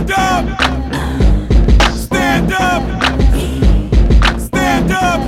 Stand up. Stand up. Stand up.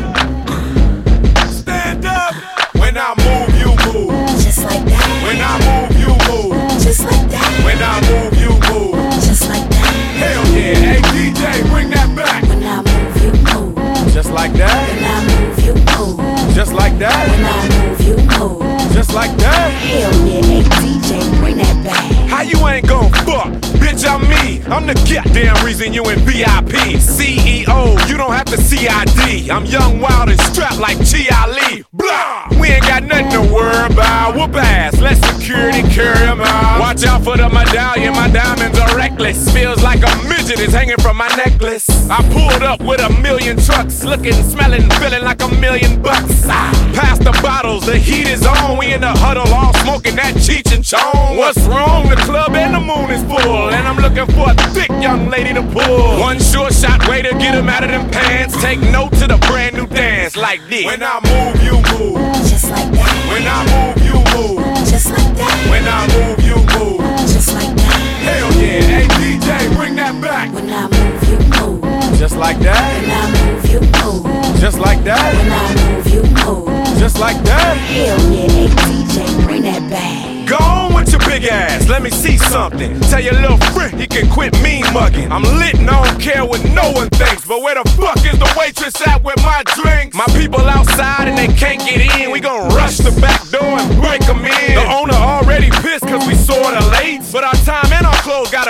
Stand up. When I move, you move. Just like that. When I move, you move. Just like that. When I move, you move. Just like that. Hell yeah. Hey DJ, bring that back. When I move, you move. Just like that. When I move, you move. Just like that. When I move, you move. Just like that. Hell yeah, hey DJ, bring that back. How you ain't gon' fuck? Bitch, I'm me. I'm the goddamn reason you in VIP. CEO, you don't have to CID. I'm young, wild, and strapped like Lee. Blah! We ain't got nothing to worry about. Whoop ass, let security carry out. Watch out for the medallion, my diamonds are reckless. Feels like a midget is hanging from my necklace. I pulled up with a million trucks, looking, smelling, feeling like a million bucks. Ah, Pass the heat is on. We in the huddle, all smoking that Cheech and Chong. What's wrong? The club and the moon is full, and I'm looking for a thick young lady to pull. One short shot way to get him out of them pants. Take note to the brand new dance like this. When I move, you move. Just like that. When I move, you move. Just like that. When I move, you move. Just like that. Hell yeah, hey DJ, bring that back. When I move, you move. Just like that, When I move, you move. just like that, just like that. Hell yeah, hey DJ, bring that back. Go on with your big ass, let me see something. Tell your little friend he can quit mean mugging. I'm lit and I don't care what no one thinks. But where the fuck is the waitress at with my drinks? My people outside and they can't get in. We gon' rush the back door and break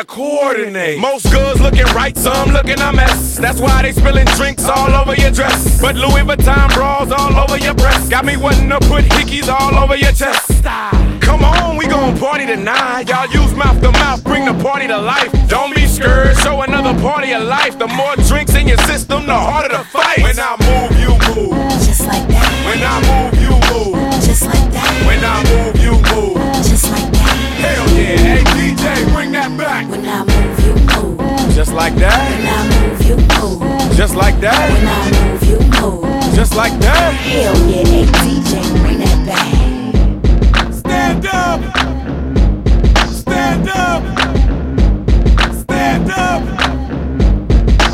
gotta coordinate. Most girls looking right, some looking a mess. That's why they spilling drinks all over your dress. But Louis Vuitton bras all over your breast. Got me wanting to put hickeys all over your chest. Come on, we gon' party tonight. Y'all use mouth to mouth, bring the party to life. Don't be scared, show another party of life. The more drinks in your system, the harder the fight. When I move, you move. Just like that. Just like that. Hell yeah, hey DJ, bring that back. Stand up! Stand up! Stand up!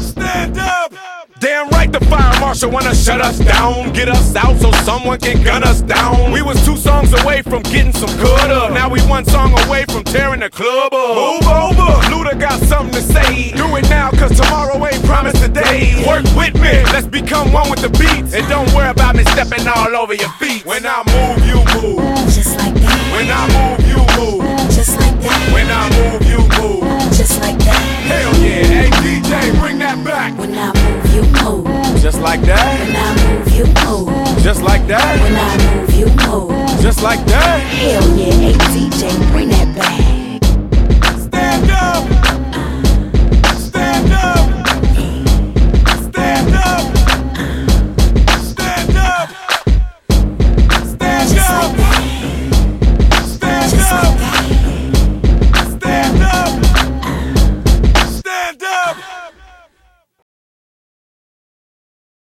Stand up! Damn right the fire marshal wanna shut us down, get us out so someone can gun us down. We was two songs away from getting some good up. Now we one song away from tearing the club up. Move over, Luda got something to say. Do it now, cause tomorrow ain't promised let's become one with the beats. And don't worry about me stepping all over your feet. When I move, you move. Just like that. When I move, you move. Just like that. When I move, you move. Just like that. Hell yeah, hey DJ, bring that back. When I move, you move. Just like that, When I move, you move. just like that, When I move, you move. just like that. Hell yeah, hey DJ, bring that